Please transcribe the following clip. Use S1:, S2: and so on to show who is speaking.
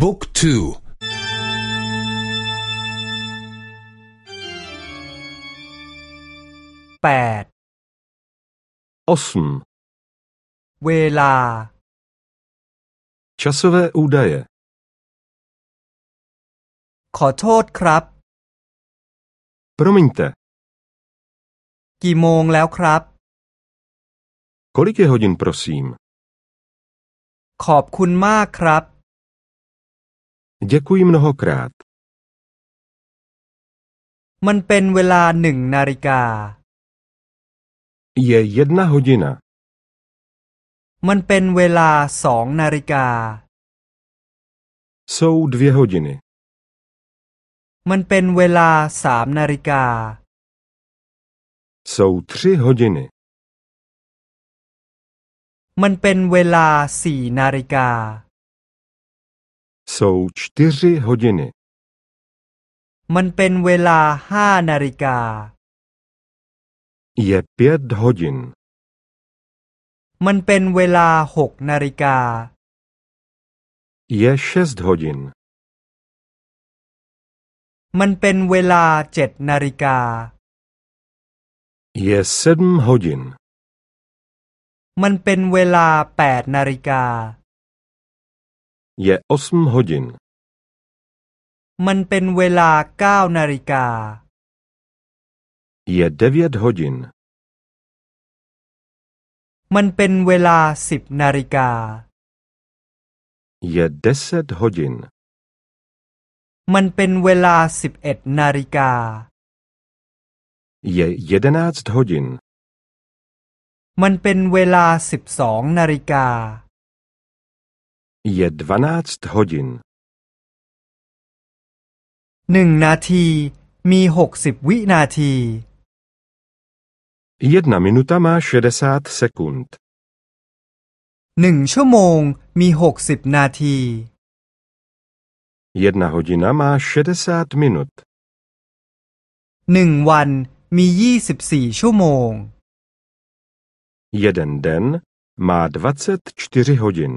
S1: บุ๊กทู
S2: แปด
S3: osm
S2: เวลา
S3: časové údaje
S2: ขอโทษครับ
S3: promiňte
S2: กี่โมงแล้วครับ
S3: kolik je hodin prosím
S2: ขอบคุณมากครับ
S3: děkuji mnohokrát
S2: มันเป็นเวลาหนึ่งนาฬิกา
S3: je jedna hodina
S2: มันเป็นเวลาสองนาฬิกา
S3: jsou dvě hodiny
S2: มันเป็นเวลาสามนาฬิกา
S3: jsou tři hodiny
S2: มันเป็นเวลาสี่นาฬิกา
S3: jsou čtyři hodiny
S2: มันเป็นเวลาห้านาฬิกา
S3: je pět hodin
S2: มันเป็นเวลาหกนาฬิกา
S3: je šest hodin
S2: มันเป็นเวลาเจ็ดนาฬิกา
S3: je sedm hodin
S2: มันเป็นเวลาแปดนาฬิกา
S3: je osm hodin
S2: มันเป็นเวลาเก้านาฬิกา
S3: je devět hodin
S2: มันเป็นเวลาสิบนาฬิกา
S3: je deset hodin
S2: มันเป็นเวลาสิบเอ็ดนาฬิกา
S3: je jedenáct hodin
S2: มันเป็นเวลาสิบสองนาฬิกา
S3: je dvanáct hodin
S2: หนึ่งนาทีมีหกสิบวินาที
S3: jedna minuta má šedesát sekund
S2: หนึ่งชั่วโมงมีหกสิบนาที
S3: jedna hodina má šedesát minut
S2: หนึ่งวันมียี่สิบสี่ชั่วโมง
S3: jeden den má dvacet čtyři hodin